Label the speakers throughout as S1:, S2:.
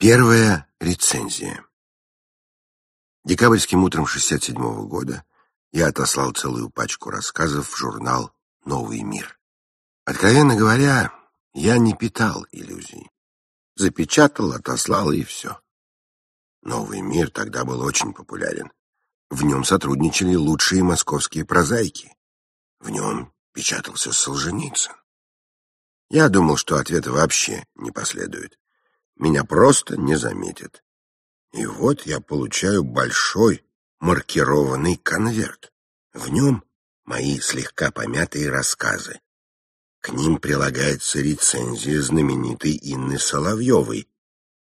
S1: Первая рецензия. Декабрьским утром 67 -го года я отослал целую пачку рассказов в журнал «Новый мир». Откровенно говоря, я не питал иллюзий. Запечатал, отослал и все. «Новый мир» тогда был очень популярен. В нем сотрудничали лучшие московские прозаики. В нем печатался Солженицын. Я думал, что ответа вообще не последует меня просто не заметят. И вот я получаю большой маркированный конверт. В нем мои слегка помятые рассказы. К ним прилагается рецензия знаменитой Инны Соловьевой.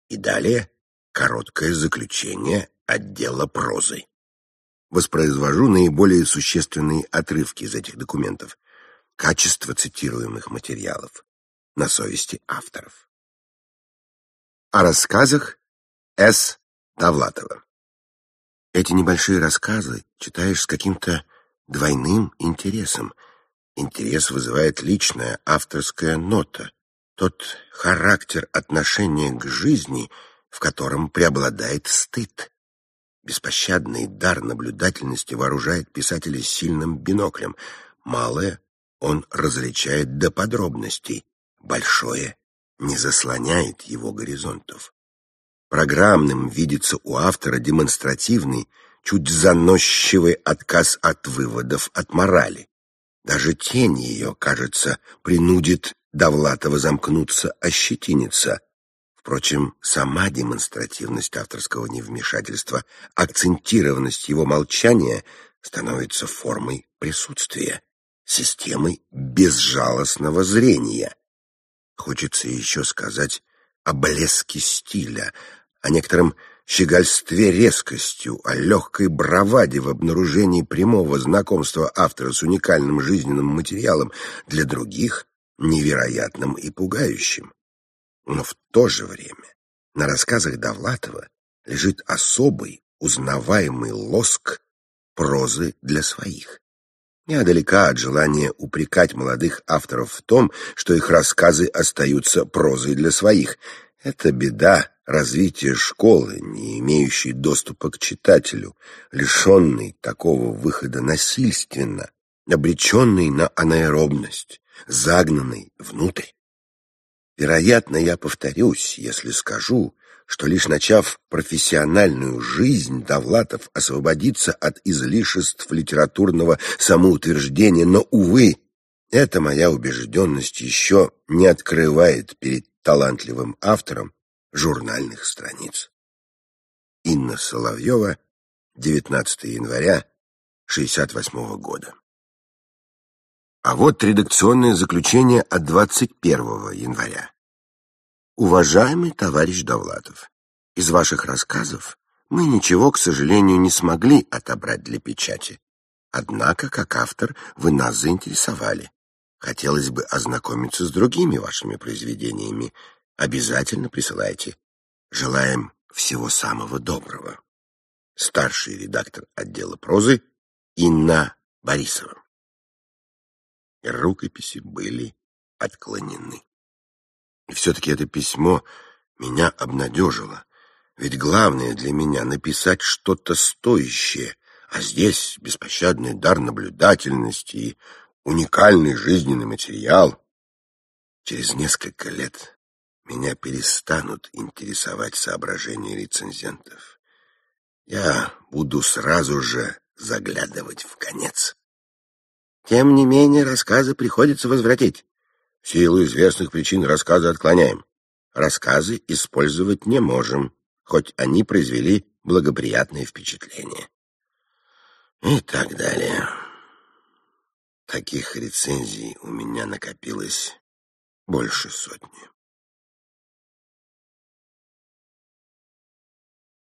S1: И далее короткое заключение отдела прозы. Воспроизвожу наиболее существенные отрывки из этих документов. Качество цитируемых материалов на совести авторов. О рассказах С. Довлатова. Эти небольшие рассказы читаешь с каким-то двойным интересом. Интерес вызывает личная авторская нота, тот характер отношения к жизни, в котором преобладает стыд. Беспощадный дар наблюдательности вооружает писателя сильным биноклем. Малое он различает до подробностей, большое не заслоняет его горизонтов. Программным видится у автора демонстративный, чуть заносчивый отказ от выводов от морали. Даже тень ее, кажется, принудит Довлатова замкнуться, ощетиниться. Впрочем, сама демонстративность авторского невмешательства, акцентированность его молчания становится формой присутствия, системой безжалостного зрения. Хочется еще сказать о блеске стиля, о некотором щегольстве резкостью, о легкой браваде в обнаружении прямого знакомства автора с уникальным жизненным материалом, для других невероятным и пугающим. Но в то же время на рассказах Довлатова лежит особый, узнаваемый лоск прозы для своих. Я далека от желания упрекать молодых авторов в том, что их рассказы остаются прозой для своих. Это беда развития школы, не имеющей доступа к читателю, лишенной такого выхода насильственно, обреченной на анаэробность, загнанной внутрь. Вероятно, я повторюсь, если скажу, что лишь начав профессиональную жизнь, Довлатов освободится от излишеств литературного самоутверждения, но, увы, эта моя убежденность еще не открывает перед талантливым автором журнальных страниц. Инна Соловьева, 19 января 68 года. А вот редакционное заключение от 21 января. Уважаемый товарищ Довлатов, из ваших рассказов мы ничего, к сожалению, не смогли отобрать для печати. Однако, как автор, вы нас заинтересовали. Хотелось бы ознакомиться с другими вашими произведениями. Обязательно присылайте. Желаем всего самого доброго. Старший редактор отдела прозы Инна Борисова. Рукописи были отклонены. И все-таки это письмо меня обнадежило. Ведь главное для меня — написать что-то стоящее, а здесь беспощадный дар наблюдательности и уникальный жизненный материал. Через несколько лет меня перестанут интересовать соображения рецензентов. Я буду сразу же заглядывать в конец. Тем не менее, рассказы приходится возвратить. В силу известных причин рассказы отклоняем. Рассказы использовать не можем, хоть они произвели благоприятное впечатление. И так далее. Таких рецензий у меня накопилось больше сотни.